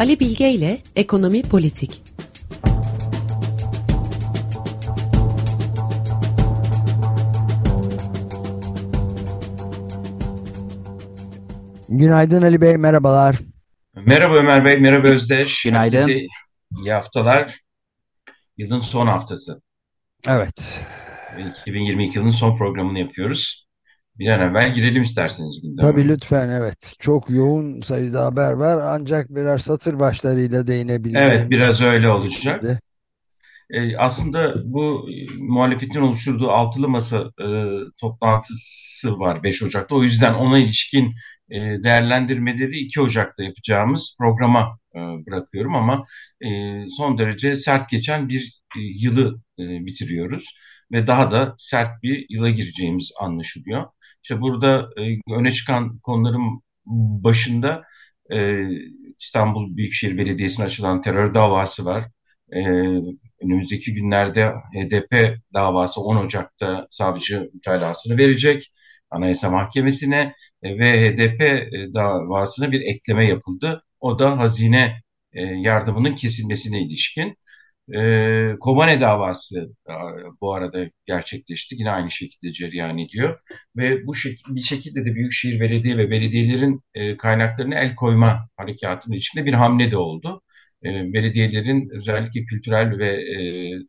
Ali Bilge ile Ekonomi Politik. Günaydın Ali Bey, merhabalar. Merhaba Ömer Bey, merhaba Özdeş. Günaydın. Herkese iyi haftalar. Yılın son haftası. Evet. 2022 yılının son programını yapıyoruz. Bir an evvel girelim isterseniz gündeme. Tabii lütfen evet. Çok yoğun sayıda haber var ancak birer satır başlarıyla değinebiliriz. Evet, biraz öyle olacak. Ee, aslında bu e, muhalefetin oluşturduğu altılı masa e, toplantısı var 5 Ocak'ta. O yüzden ona ilişkin e, değerlendirmeleri 2 Ocak'ta yapacağımız programa e, bırakıyorum ama e, son derece sert geçen bir e, yılı e, bitiriyoruz ve daha da sert bir yıla gireceğimiz anlaşılıyor. İşte burada e, öne çıkan konuların başında e, İstanbul Büyükşehir Belediyesi'ne açılan terör davası var. E, önümüzdeki günlerde HDP davası 10 Ocak'ta savcı mütalasını verecek Anayasa Mahkemesi'ne ve HDP davasına bir ekleme yapıldı. O da hazine yardımının kesilmesine ilişkin. E, Kobane davası e, bu arada gerçekleşti. Yine aynı şekilde cereyan ediyor. Ve bu şek bir şekilde de Büyükşehir Belediye ve belediyelerin e, kaynaklarına el koyma harekatının içinde bir hamle de oldu. E, belediyelerin özellikle kültürel ve e,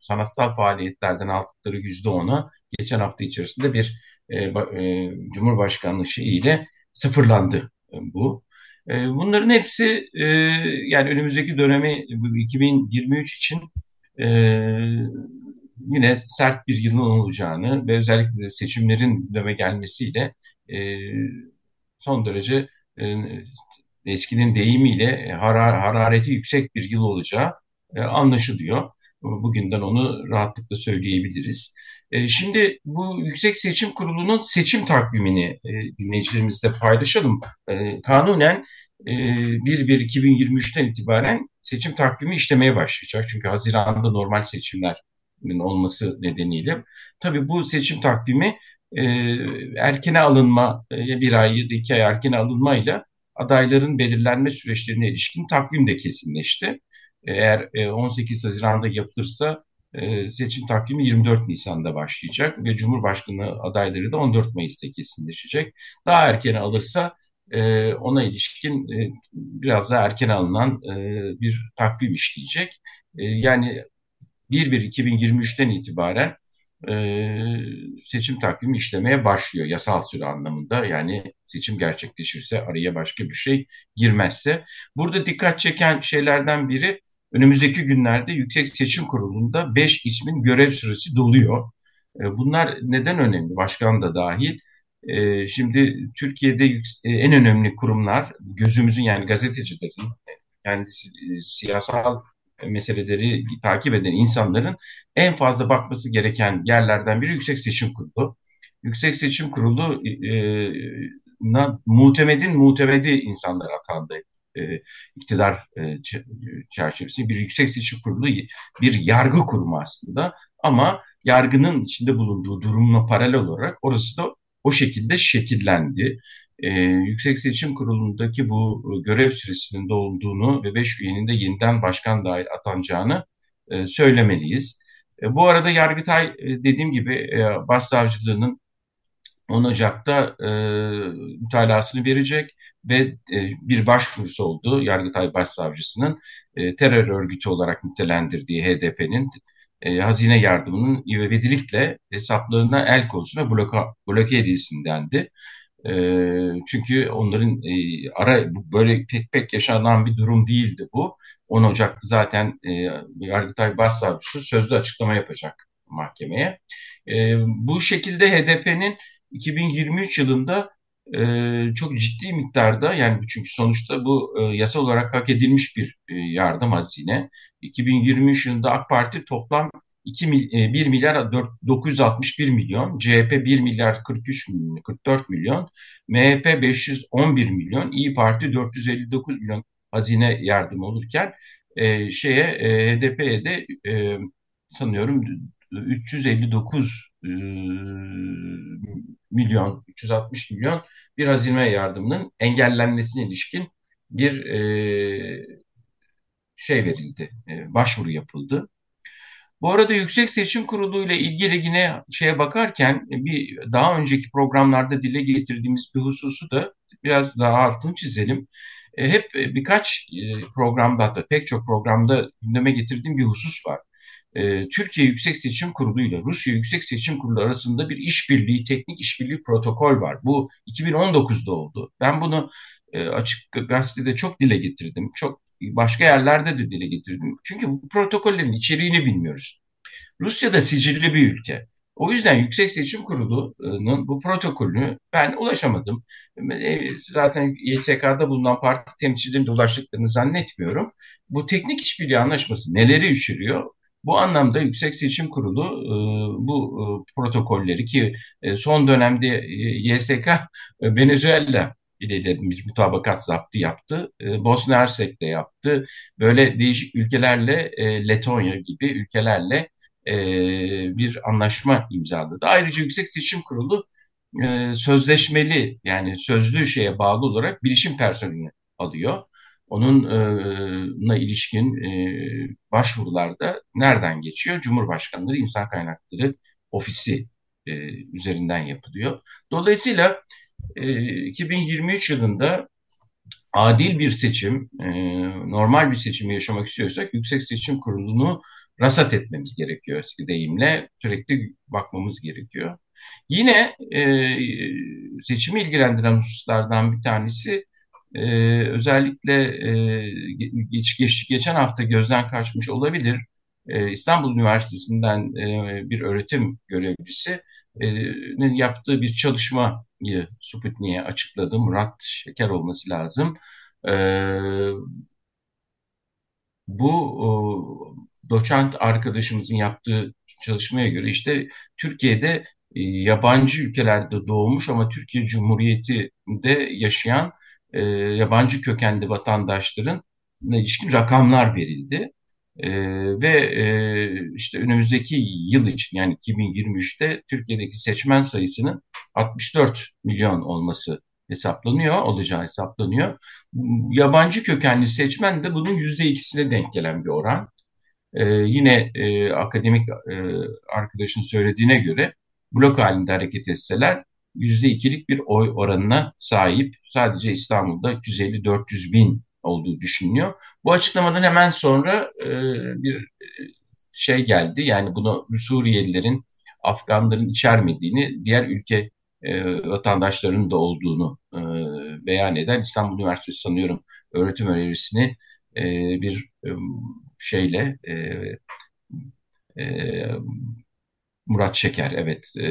sanatsal faaliyetlerden aldıkları yüzde ona geçen hafta içerisinde bir e, e, Cumhurbaşkanlığı ile sıfırlandı e, bu. E, bunların hepsi e, yani önümüzdeki dönemi 2023 için e, yine sert bir yılın olacağını ve özellikle de seçimlerin gündeme gelmesiyle e, son derece e, eskinin deyimiyle harar, harareti yüksek bir yıl olacağı e, anlaşılıyor. Bugünden onu rahatlıkla söyleyebiliriz. E, şimdi bu Yüksek Seçim Kurulu'nun seçim takvimini e, dinleyicilerimizle paylaşalım. E, kanunen e, 1-1-2023'ten itibaren seçim takvimi işlemeye başlayacak. Çünkü Haziran'da normal seçimlerin olması nedeniyle. Tabii bu seçim takvimi e, erkene alınma, e, bir ay ya da iki ay erkene alınmayla adayların belirlenme süreçlerine ilişkin takvim de kesinleşti. Eğer 18 Haziran'da yapılırsa seçim takvimi 24 Nisan'da başlayacak ve Cumhurbaşkanı adayları da 14 Mayıs'ta kesinleşecek. Daha erken alırsa ona ilişkin biraz daha erken alınan bir takvim işleyecek. Yani 1-1-2023'ten itibaren seçim takvimi işlemeye başlıyor yasal süre anlamında. Yani seçim gerçekleşirse araya başka bir şey girmezse. Burada dikkat çeken şeylerden biri önümüzdeki günlerde Yüksek Seçim Kurulu'nda 5 ismin görev süresi doluyor. bunlar neden önemli? Başkan da dahil. Şimdi Türkiye'de en önemli kurumlar gözümüzün yani gazetecilerin kendisi siyasal meseleleri takip eden insanların en fazla bakması gereken yerlerden biri Yüksek Seçim Kurulu. Yüksek Seçim Kurulu e, na, mutemedin mutemedi insanlar atandı e, iktidar e. Bir Yüksek Seçim Kurulu bir yargı kurumu aslında ama yargının içinde bulunduğu durumla paralel olarak orası da o şekilde şekillendi e, Yüksek Seçim Kurulu'ndaki bu e, görev süresinin dolduğunu ve 5 üyenin de yeniden başkan dahil atanacağını e, söylemeliyiz. E, bu arada Yargıtay e, dediğim gibi e, Başsavcılığının 10 Ocak'ta e, mütalasını verecek ve e, bir başvurusu oldu Yargıtay Başsavcısının e, terör örgütü olarak nitelendirdiği HDP'nin e, hazine yardımının ivedilikle hesaplarına el konusuna bloka, bloke edilsin dendi. E, çünkü onların e, ara böyle pek pek yaşanan bir durum değildi bu. 10 Ocak'ta zaten e, Yargıtay Başsavcısı sözlü açıklama yapacak mahkemeye. E, bu şekilde HDP'nin 2023 yılında e, çok ciddi miktarda yani çünkü sonuçta bu e, yasal olarak hak edilmiş bir e, yardım hazine. 2023 yılında AK Parti toplam 2 1 milyar 4, 961 milyon, CHP 1 milyar 43 milyon, 44 milyon, MHP 511 milyon, İyi Parti 459 milyon hazine yardımı olurken e, şeye e, HDP'ye de e, sanıyorum 359 e, milyon, 360 milyon bir hazine yardımının engellenmesine ilişkin bir e, şey verildi, e, başvuru yapıldı. Bu arada Yüksek Seçim Kurulu ile ilgili yine şeye bakarken bir daha önceki programlarda dile getirdiğimiz bir hususu da biraz daha altını çizelim. E, hep birkaç e, programda hatta pek çok programda gündeme getirdiğim bir husus var. E, Türkiye Yüksek Seçim Kurulu ile Rusya Yüksek Seçim Kurulu arasında bir işbirliği, teknik işbirliği protokol var. Bu 2019'da oldu. Ben bunu açık gazetede çok dile getirdim. Çok başka yerlerde de dile getirdim. Çünkü bu protokollerin içeriğini bilmiyoruz. Rusya da sicilli bir ülke. O yüzden Yüksek Seçim Kurulu'nun bu protokolünü ben ulaşamadım. E, zaten YSK'da bulunan parti temsilcilerinin de ulaştıklarını zannetmiyorum. Bu teknik işbirliği anlaşması neleri içeriyor? Bu anlamda Yüksek Seçim Kurulu e, bu e, protokolleri ki son dönemde YSK Venezuela ile mutabakat zaptı yaptı. Bosna Hersek de yaptı. Böyle değişik ülkelerle Letonya gibi ülkelerle e, bir anlaşma imzaladı. Ayrıca Yüksek Seçim Kurulu e, sözleşmeli yani sözlü şeye bağlı olarak bilişim personelini alıyor. Onunla ilişkin e, başvurularda nereden geçiyor? Cumhurbaşkanları İnsan Kaynakları Ofisi e, üzerinden yapılıyor. Dolayısıyla e, 2023 yılında adil bir seçim, e, normal bir seçimi yaşamak istiyorsak Yüksek Seçim Kurulu'nu rasat etmemiz gerekiyor eski deyimle. Sürekli bakmamız gerekiyor. Yine e, seçimi ilgilendiren hususlardan bir tanesi e, özellikle e, geç, geç, geçen hafta gözden kaçmış olabilir. E, İstanbul Üniversitesi'nden e, bir öğretim görevlisinin yaptığı bir çalışmayı Sputnik'e açıkladı. Murat Şeker olması lazım. E, bu doçent arkadaşımızın yaptığı çalışmaya göre işte Türkiye'de e, yabancı ülkelerde doğmuş ama Türkiye Cumhuriyeti'nde yaşayan e, yabancı kökenli vatandaşların ilişkin rakamlar verildi. E, ve e, işte önümüzdeki yıl için yani 2023'te Türkiye'deki seçmen sayısının 64 milyon olması hesaplanıyor, olacağı hesaplanıyor. Yabancı kökenli seçmen de bunun yüzde ikisine denk gelen bir oran. Ee, yine e, akademik e, arkadaşın söylediğine göre blok halinde hareket etseler yüzde ikilik bir oy oranına sahip. Sadece İstanbul'da 250-400 bin olduğu düşünülüyor. Bu açıklamadan hemen sonra e, bir e, şey geldi. Yani bunu Suriyelilerin, Afganların içermediğini, diğer ülke e, vatandaşlarının da olduğunu e, beyan eden İstanbul Üniversitesi sanıyorum öğretim öğrecisini e, bir e, şeyle e, e, Murat Şeker evet e,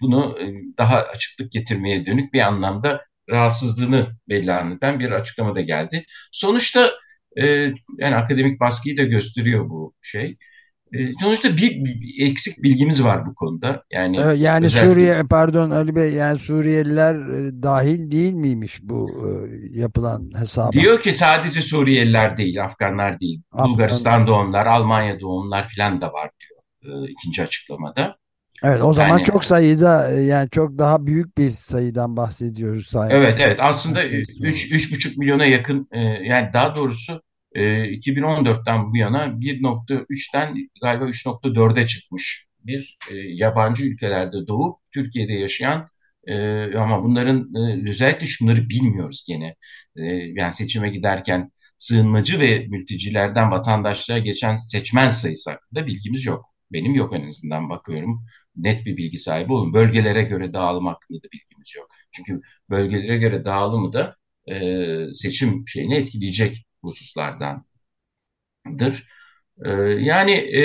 bunu e, daha açıklık getirmeye dönük bir anlamda rahatsızlığını beyan eden bir açıklama da geldi. Sonuçta e, yani akademik baskıyı da gösteriyor bu şey. E, sonuçta bir, bir eksik bilgimiz var bu konuda. Yani yani özellikle... Suriye pardon Ali Bey yani Suriyeliler e, dahil değil miymiş bu e, yapılan hesaba? Diyor ki sadece Suriyeliler değil, Afganlar değil. Afgan... Bulgaristan doğumlar, Almanya doğumlar filan da var diyor e, ikinci açıklamada. Evet o zaman yani, çok sayıda yani çok daha büyük bir sayıdan bahsediyoruz. Sayın. Evet evet aslında 3,5 milyona yakın yani daha doğrusu 2014'ten ee, bu yana 1.3'ten galiba 3.4'e çıkmış bir e, yabancı ülkelerde doğup Türkiye'de yaşayan e, ama bunların e, özellikle şunları bilmiyoruz gene. E, yani seçime giderken sığınmacı ve mültecilerden vatandaşlığa geçen seçmen sayısı hakkında bilgimiz yok. Benim yok en azından bakıyorum. Net bir bilgi sahibi olun. Bölgelere göre dağılım hakkında da bilgimiz yok. Çünkü bölgelere göre dağılımı da e, seçim şeyini etkileyecek hususlardandır. E, yani e,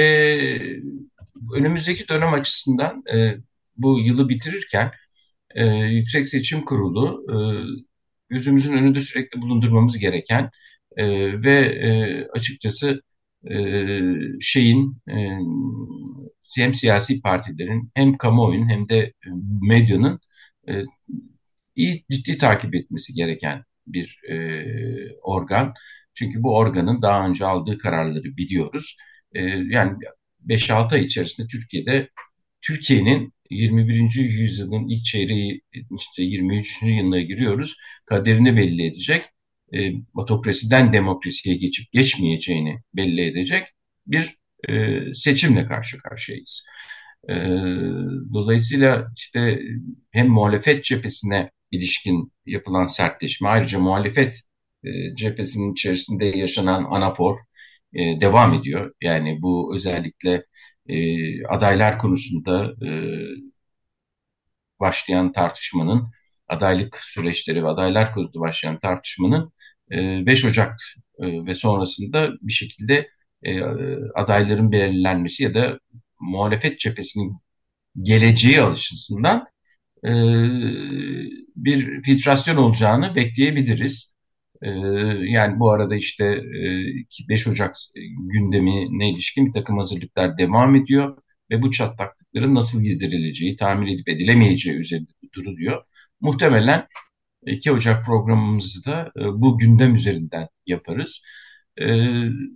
önümüzdeki dönem açısından e, bu yılı bitirirken e, Yüksek Seçim Kurulu e, gözümüzün önünde sürekli bulundurmamız gereken e, ve e, açıkçası e, şeyin e, hem siyasi partilerin hem kamuoyunun hem de medyanın e, iyi ciddi takip etmesi gereken bir e, organ. Çünkü bu organın daha önce aldığı kararları biliyoruz. E, yani 5-6 ay içerisinde Türkiye'de Türkiye'nin 21. yüzyılın ilk çeyreği işte 23. yılına giriyoruz. Kaderini belli edecek e, otokrasiden demokrasiye geçip geçmeyeceğini belli edecek bir e, seçimle karşı karşıyayız. E, dolayısıyla işte hem muhalefet cephesine ilişkin yapılan sertleşme ayrıca muhalefet e, cephesinin içerisinde yaşanan anafor e, devam ediyor. Yani bu özellikle e, adaylar konusunda e, başlayan tartışmanın adaylık süreçleri ve adaylar konusunda başlayan tartışmanın e, 5 Ocak e, ve sonrasında bir şekilde e, adayların belirlenmesi ya da muhalefet cephesinin geleceği alışısından e, bir filtrasyon olacağını bekleyebiliriz. E, yani bu arada işte e, 5 Ocak gündemine ilişkin bir takım hazırlıklar devam ediyor ve bu çatlaklıkların nasıl giderileceği, tahmin edip edilemeyeceği üzerinde duruluyor. Muhtemelen 2 Ocak programımızı da e, bu gündem üzerinden yaparız. E,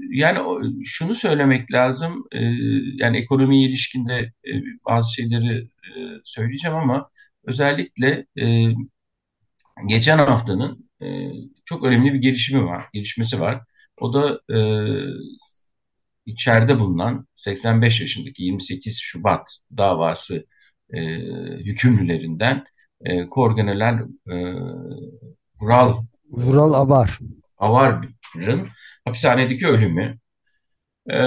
yani şunu söylemek lazım, e, yani ekonomiye ilişkinde bazı şeyleri söyleyeceğim ama özellikle geçen haftanın çok önemli bir gelişimi var, gelişmesi var. O da içeride bulunan 85 yaşındaki 28 Şubat davası hükümlülerinden e, Korgeneral e, Vural Vural Avar Avar'ın hapishanedeki ölümü e,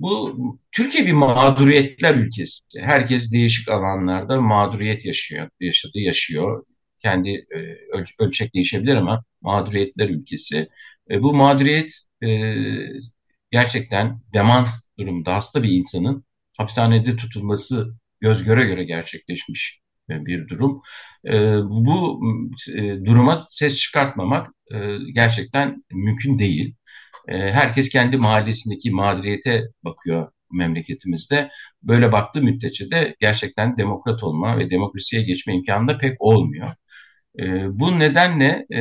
bu Türkiye bir mağduriyetler ülkesi. Herkes değişik alanlarda mağduriyet yaşıyor, yaşadı, yaşıyor. Kendi e, öl ölçek değişebilir ama mağduriyetler ülkesi. E, bu mağduriyet e, gerçekten demans durumda hasta bir insanın hapishanede tutulması göz göre göre gerçekleşmiş bir durum. E, bu e, duruma ses çıkartmamak e, gerçekten mümkün değil. E, herkes kendi mahallesindeki mağduriyete bakıyor memleketimizde. Böyle baktığı müddetçe de gerçekten demokrat olma ve demokrasiye geçme imkanı da pek olmuyor. E, bu nedenle e,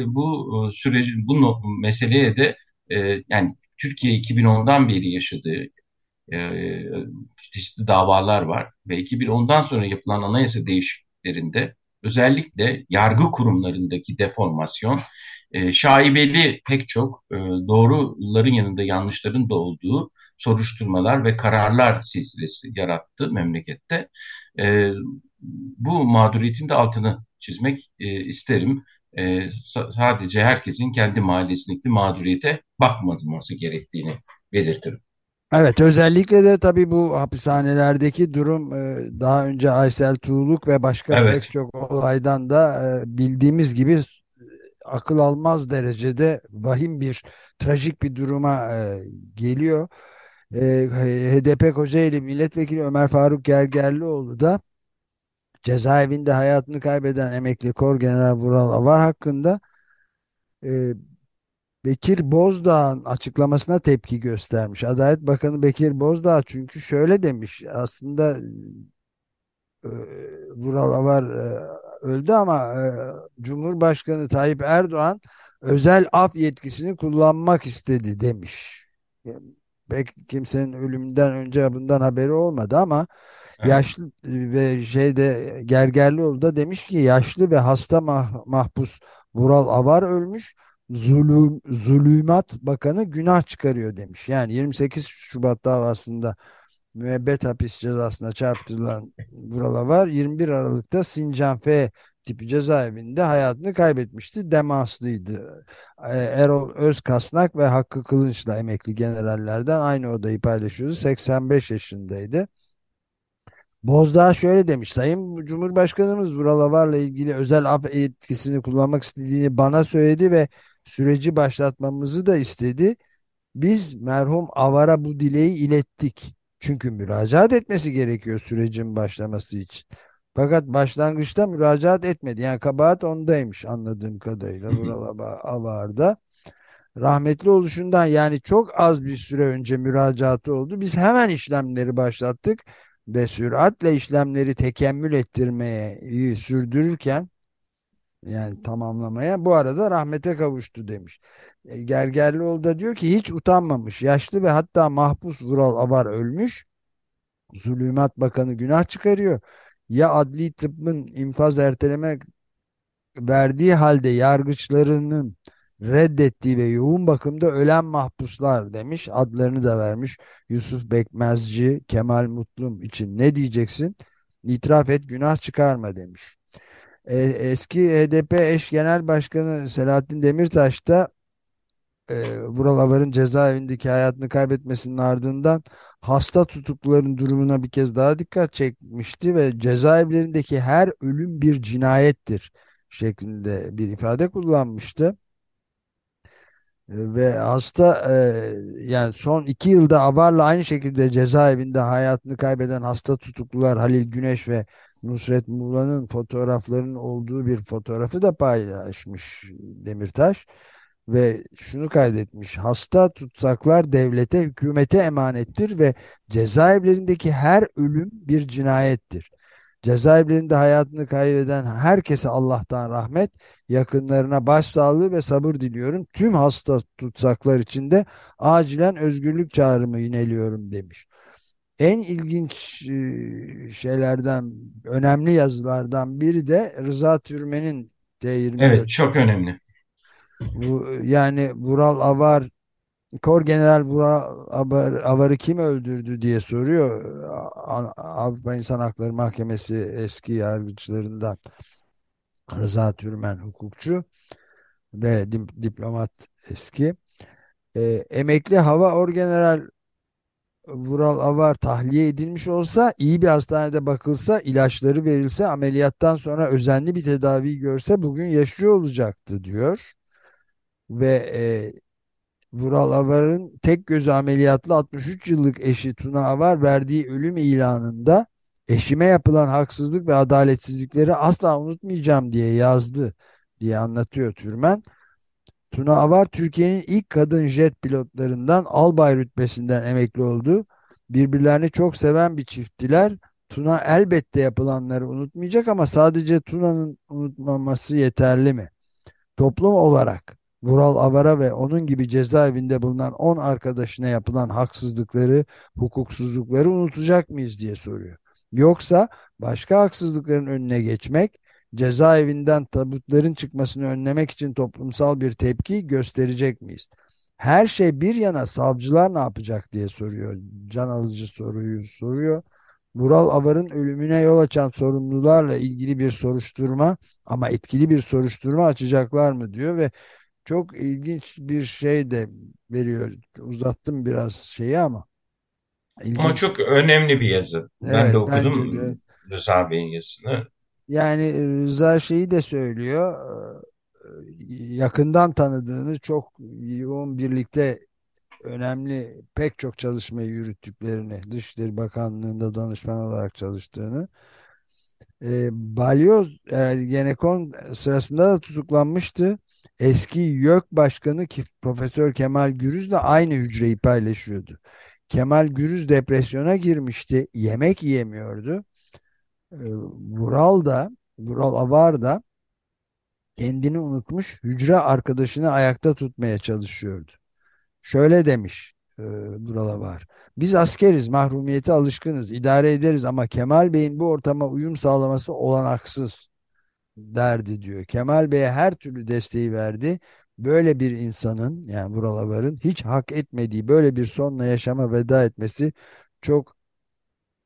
e bu süreci, bu meseleye de e, yani Türkiye 2010'dan beri yaşadığı e, çeşitli davalar var ve 2010'dan sonra yapılan anayasa değişikliklerinde özellikle yargı kurumlarındaki deformasyon e, şaibeli pek çok e, doğruların yanında yanlışların da olduğu soruşturmalar ve kararlar silsilesi yarattı memlekette. E, bu mağduriyetin de altını çizmek e, isterim. Sadece herkesin kendi mahallesindeki mağduriyete bakmaması gerektiğini belirtirim. Evet özellikle de tabii bu hapishanelerdeki durum e, daha önce Aysel Tuğluk ve başka evet. pek çok olaydan da e, bildiğimiz gibi akıl almaz derecede vahim bir trajik bir duruma e, geliyor. HDP Kocaeli Milletvekili Ömer Faruk Gergerlioğlu da cezaevinde hayatını kaybeden emekli Kor General Vural Avar hakkında Bekir Bozdağ'ın açıklamasına tepki göstermiş. Adalet Bakanı Bekir Bozdağ çünkü şöyle demiş. Aslında e, Vural Avar e, öldü ama e, Cumhurbaşkanı Tayyip Erdoğan özel af yetkisini kullanmak istedi demiş. Pek kimsenin ölümünden önce bundan haberi olmadı ama yaşlı ve şeyde Gergerlioğlu da demiş ki yaşlı ve hasta mah mahpus Vural Avar ölmüş zulüm, zulümat bakanı günah çıkarıyor demiş. Yani 28 Şubat davasında müebbet hapis cezasına çarptırılan Vural var. 21 Aralık'ta Sincan F tipi cezaevinde hayatını kaybetmişti. Demanslıydı. Ee, Erol Özkasnak ve Hakkı Kılınç'la emekli generallerden aynı odayı paylaşıyordu. 85 yaşındaydı. Bozdağ şöyle demiş. Sayın Cumhurbaşkanımız Vural Avar'la ilgili özel af etkisini kullanmak istediğini bana söyledi ve süreci başlatmamızı da istedi. Biz merhum Avar'a bu dileği ilettik. Çünkü müracaat etmesi gerekiyor sürecin başlaması için. Fakat başlangıçta müracaat etmedi. Yani kabahat ondaymış anladığım kadarıyla Vural Avar'da. Rahmetli oluşundan yani çok az bir süre önce müracaatı oldu. Biz hemen işlemleri başlattık ve süratle işlemleri tekemmül ettirmeye sürdürürken yani tamamlamaya. Bu arada rahmete kavuştu demiş. E, Gergerlioğlu da diyor ki hiç utanmamış. Yaşlı ve hatta mahpus Vural Avar ölmüş. Zulümat Bakanı günah çıkarıyor. Ya adli tıbbın infaz erteleme verdiği halde yargıçlarının reddettiği ve yoğun bakımda ölen mahpuslar demiş. Adlarını da vermiş. Yusuf Bekmezci, Kemal Mutlum için ne diyeceksin? İtiraf et, günah çıkarma demiş. E, eski HDP eş genel başkanı Selahattin Demirtaş da e, Vural Avar'ın cezaevindeki hayatını kaybetmesinin ardından hasta tutukluların durumuna bir kez daha dikkat çekmişti ve cezaevlerindeki her ölüm bir cinayettir şeklinde bir ifade kullanmıştı. E, Ve hasta e, yani son iki yılda Avar'la aynı şekilde cezaevinde hayatını kaybeden hasta tutuklular Halil Güneş ve Nusret Muğla'nın fotoğraflarının olduğu bir fotoğrafı da paylaşmış Demirtaş ve şunu kaydetmiş. Hasta tutsaklar devlete, hükümete emanettir ve cezaevlerindeki her ölüm bir cinayettir. Cezaevlerinde hayatını kaybeden herkese Allah'tan rahmet, yakınlarına başsağlığı ve sabır diliyorum. Tüm hasta tutsaklar için de acilen özgürlük çağrımı yineliyorum demiş. En ilginç e, şeylerden, önemli yazılardan biri de Rıza Türmen'in T24 Evet, çok önemli. bu, yani Vural Avar Kor General Vural Avar, Avar'ı kim öldürdü diye soruyor. Avrupa İnsan Hakları Mahkemesi eski yargıçlarından Rıza Türmen hukukçu ve diplomat eski. Ee, emekli Hava Orgeneral Vural Avar tahliye edilmiş olsa, iyi bir hastanede bakılsa, ilaçları verilse, ameliyattan sonra özenli bir tedavi görse bugün yaşıyor olacaktı diyor. Ve e, Vural Avar'ın tek gözü ameliyatlı 63 yıllık eşi Tuna Avar verdiği ölüm ilanında eşime yapılan haksızlık ve adaletsizlikleri asla unutmayacağım diye yazdı diye anlatıyor Türmen. Tuna Avar Türkiye'nin ilk kadın jet pilotlarından albay rütbesinden emekli oldu. Birbirlerini çok seven bir çifttiler. Tuna elbette yapılanları unutmayacak ama sadece Tuna'nın unutmaması yeterli mi? Toplum olarak Vural Avar'a ve onun gibi cezaevinde bulunan 10 arkadaşına yapılan haksızlıkları, hukuksuzlukları unutacak mıyız diye soruyor. Yoksa başka haksızlıkların önüne geçmek, cezaevinden tabutların çıkmasını önlemek için toplumsal bir tepki gösterecek miyiz? Her şey bir yana savcılar ne yapacak diye soruyor. Can alıcı soruyu soruyor. Vural Avar'ın ölümüne yol açan sorumlularla ilgili bir soruşturma ama etkili bir soruşturma açacaklar mı diyor ve çok ilginç bir şey de veriyor. Uzattım biraz şeyi ama Ama ilginç. çok önemli bir yazı. Ben de Evet okudum de. Rıza Bey'in yazısını. Yani Rıza şeyi de söylüyor. e, Yakından tanıdığını çok yoğun birlikte önemli pek çok çalışmayı yürüttüklerini, Dışişleri Bakanlığı'nda danışman olarak çalıştığını E, Balyoz Ergenekon sırasında da tutuklanmıştı. Eski YÖK Başkanı Profesör Kemal Gürüz de aynı hücreyi paylaşıyordu. Kemal Gürüz depresyona girmişti. Yemek yiyemiyordu. E, Vural da, Vural Avar da kendini unutmuş hücre arkadaşını ayakta tutmaya çalışıyordu. Şöyle demiş e, Vural var. Biz askeriz, mahrumiyete alışkınız, idare ederiz ama Kemal Bey'in bu ortama uyum sağlaması olanaksız derdi diyor. Kemal Bey'e her türlü desteği verdi. Böyle bir insanın yani Vural Avar'ın hiç hak etmediği böyle bir sonla yaşama veda etmesi çok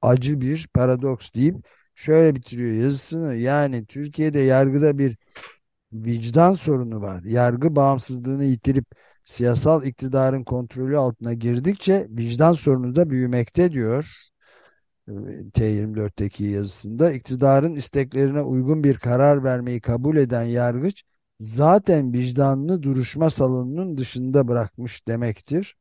acı bir paradoks deyip şöyle bitiriyor yazısını. Yani Türkiye'de yargıda bir vicdan sorunu var. Yargı bağımsızlığını yitirip siyasal iktidarın kontrolü altına girdikçe vicdan sorunu da büyümekte diyor. e, T24'teki yazısında iktidarın isteklerine uygun bir karar vermeyi kabul eden yargıç zaten vicdanını duruşma salonunun dışında bırakmış demektir.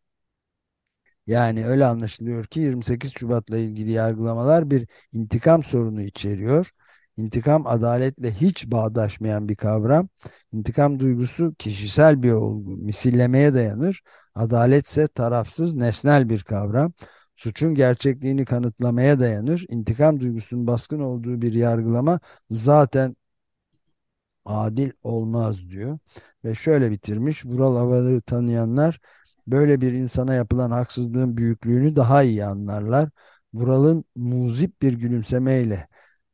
Yani öyle anlaşılıyor ki 28 Şubat'la ilgili yargılamalar bir intikam sorunu içeriyor. İntikam adaletle hiç bağdaşmayan bir kavram. İntikam duygusu kişisel bir olgu, misillemeye dayanır. Adalet ise tarafsız, nesnel bir kavram. Suçun gerçekliğini kanıtlamaya dayanır. İntikam duygusunun baskın olduğu bir yargılama zaten adil olmaz diyor. Ve şöyle bitirmiş. Vural Avar'ı tanıyanlar böyle bir insana yapılan haksızlığın büyüklüğünü daha iyi anlarlar. Vural'ın muzip bir gülümsemeyle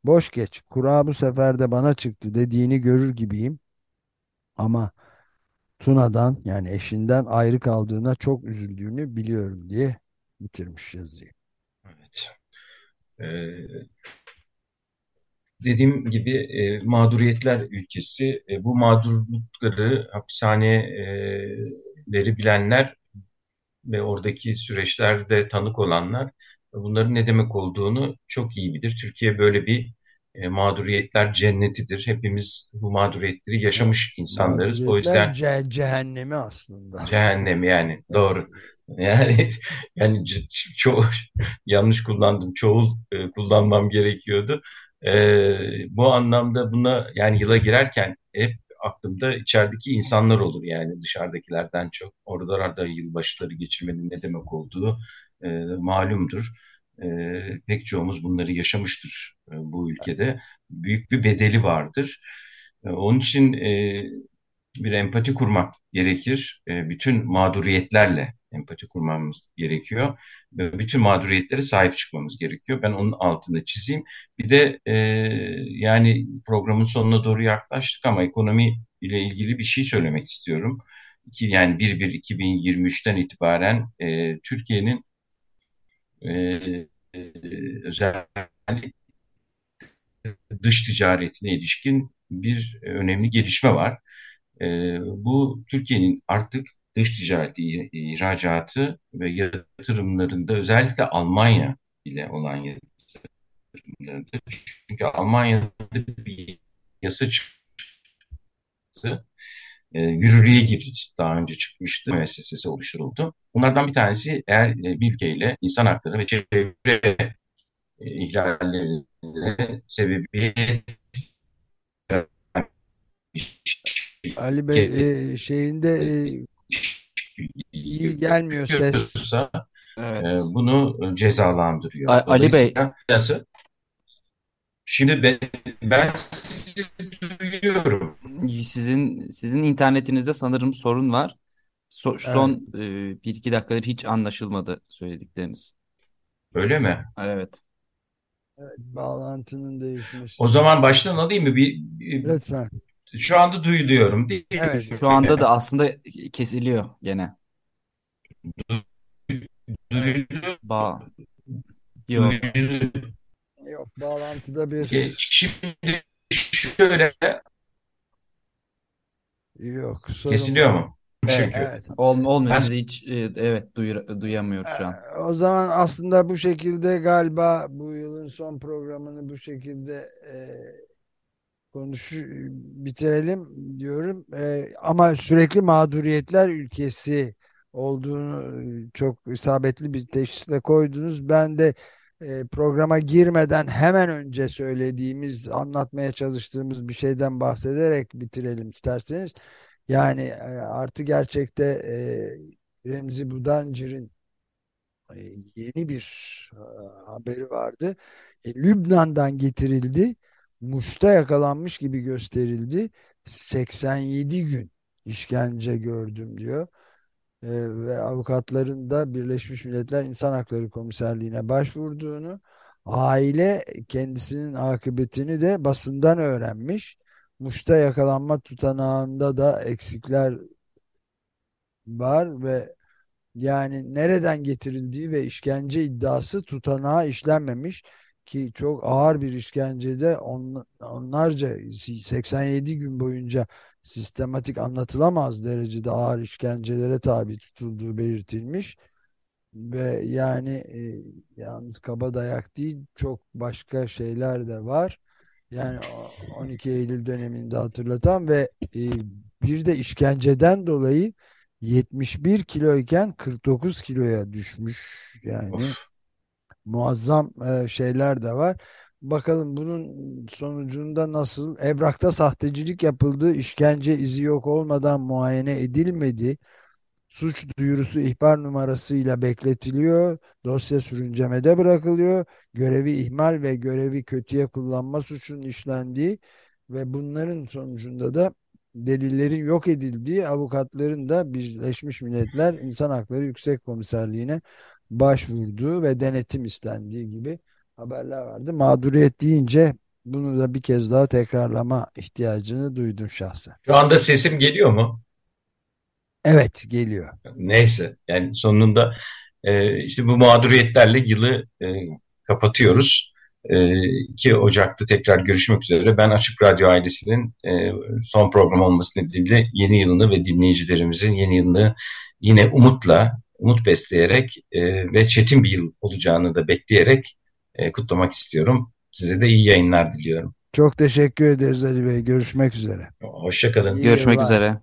Boş geç. Kura bu sefer de bana çıktı dediğini görür gibiyim. Ama Tuna'dan yani eşinden ayrı kaldığına çok üzüldüğünü biliyorum diye bitirmiş yazıyı. Evet. Ee, dediğim gibi e, mağduriyetler ülkesi. E, bu mağdurlukları, hapishaneleri bilenler ve oradaki süreçlerde tanık olanlar bunların ne demek olduğunu çok iyi bilir. Türkiye böyle bir e, mağduriyetler cennetidir. Hepimiz bu mağduriyetleri yaşamış insanlarız. O yüzden ce cehennemi aslında. cehennem yani doğru. Yani yani çok yanlış kullandım. Çoğul e, kullanmam gerekiyordu. E, bu anlamda buna yani yıla girerken hep aklımda içerideki insanlar olur yani dışarıdakilerden çok. Oralarda yılbaşları geçirmenin ne demek olduğu e, malumdur. E, pek çoğumuz bunları yaşamıştır e, bu ülkede. Büyük bir bedeli vardır. E, onun için e, bir empati kurmak gerekir. E, bütün mağduriyetlerle empati kurmamız gerekiyor. Ve bütün mağduriyetlere sahip çıkmamız gerekiyor. Ben onun altında çizeyim. Bir de e, yani programın sonuna doğru yaklaştık ama ekonomi ile ilgili bir şey söylemek istiyorum. İki, yani 1-1-2023'ten itibaren e, Türkiye'nin e, e, özellikle dış ticaretine ilişkin bir önemli gelişme var. E, bu Türkiye'nin artık dış ticareti, ihracatı ve yatırımlarında özellikle Almanya ile olan yatırımlarında. Çünkü Almanya'da bir yasa çıktı. E, yürürlüğe girdi. Daha önce çıkmıştı. Müessesesi oluşturuldu. Bunlardan bir tanesi eğer bir ülkeyle insan hakları ve çevre e, ihlallerine sebebiyet Ali Bey e, şeyinde e, iyi gelmiyor ses. Evet. E, bunu cezalandırıyor. A- Ali Bey. Nasıl? Şimdi ben, ben sizi duyuyorum. Sizin sizin internetinizde sanırım sorun var. So- son e, bir iki dakikadır hiç anlaşılmadı söyledikleriniz. Öyle mi? Evet. Evet, bağlantının değişmesi. O zaman baştan alayım mı? Bir, bir- Lütfen. Şu anda duyuluyorum değil mi? Evet. Şu anda da aslında kesiliyor gene. Duyuluyor. Ba Yok. Yok bağlantıda bir E, Şimdi şöyle yok. sorun kesiliyor mu? Evet. Çünkü Evet. Ol, olmuyor. Ben- Sizi hiç e, evet duyur- duyamıyoruz şu an. Ee, O zaman aslında bu şekilde galiba bu yılın son programını bu şekilde e, konuş bitirelim diyorum. E, ama sürekli mağduriyetler ülkesi olduğunu çok isabetli bir teşhisle koydunuz. Ben de e, programa girmeden hemen önce söylediğimiz, anlatmaya çalıştığımız bir şeyden bahsederek bitirelim isterseniz. Yani e, artı gerçekte e, Remzi Budancır'ın e, yeni bir e, haberi vardı. E, Lübnan'dan getirildi. Muş'ta yakalanmış gibi gösterildi. 87 gün işkence gördüm diyor. E, ve avukatların da Birleşmiş Milletler İnsan Hakları Komiserliğine başvurduğunu, aile kendisinin akıbetini de basından öğrenmiş. Muş'ta yakalanma tutanağında da eksikler var ve yani nereden getirildiği ve işkence iddiası tutanağa işlenmemiş ki çok ağır bir işkencede on, onlarca 87 gün boyunca sistematik anlatılamaz derecede ağır işkencelere tabi tutulduğu belirtilmiş ve yani e, yalnız kaba dayak değil çok başka şeyler de var. Yani o- 12 Eylül döneminde hatırlatan ve e, bir de işkenceden dolayı 71 kiloyken 49 kiloya düşmüş. Yani Of. Muazzam e, şeyler de var. Bakalım bunun sonucunda nasıl? Evrakta sahtecilik yapıldı, işkence izi yok olmadan muayene edilmedi. Suç duyurusu ihbar numarasıyla bekletiliyor. Dosya sürüncemede bırakılıyor. Görevi ihmal ve görevi kötüye kullanma suçunun işlendiği ve bunların sonucunda da delillerin yok edildiği avukatların da Birleşmiş Milletler İnsan Hakları Yüksek Komiserliğine başvurduğu ve denetim istendiği gibi haberler vardı. Mağduriyet deyince bunu da bir kez daha tekrarlama ihtiyacını duydum şahsen. Şu anda sesim geliyor mu? Evet geliyor. Neyse yani sonunda e, işte bu mağduriyetlerle yılı e, kapatıyoruz. E, 2 Ocak'ta tekrar görüşmek üzere. Ben Açık Radyo ailesinin e, son program olması nedeniyle yeni yılını ve dinleyicilerimizin yeni yılını yine umutla, umut besleyerek e, ve çetin bir yıl olacağını da bekleyerek e, kutlamak istiyorum. Size de iyi yayınlar diliyorum. Çok teşekkür ederiz Ali Bey. Görüşmek üzere. Hoşçakalın. Görüşmek yıllar. üzere.